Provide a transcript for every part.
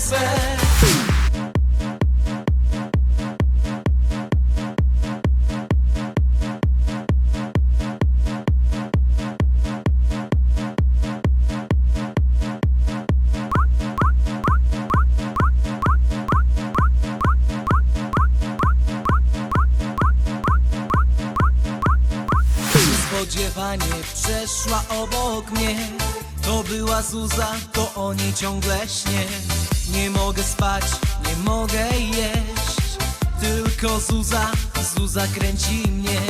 swe Niespodziewanie przeszła obok mnie. To była Zuza, to o niej ciągle śnie Nie mogę spać, nie mogę jeść. Tylko Zuza, Zuza kręci mnie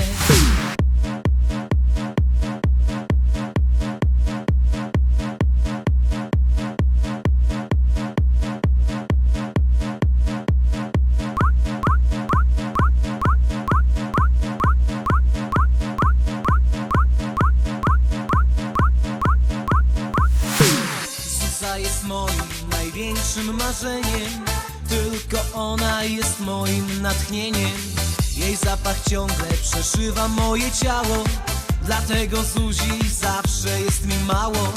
największym marzeniem. Tylko ona jest moim natchnieniem. Jej zapach ciągle przeszywa moje ciało. Dlatego Zuzi zawsze jest mi mało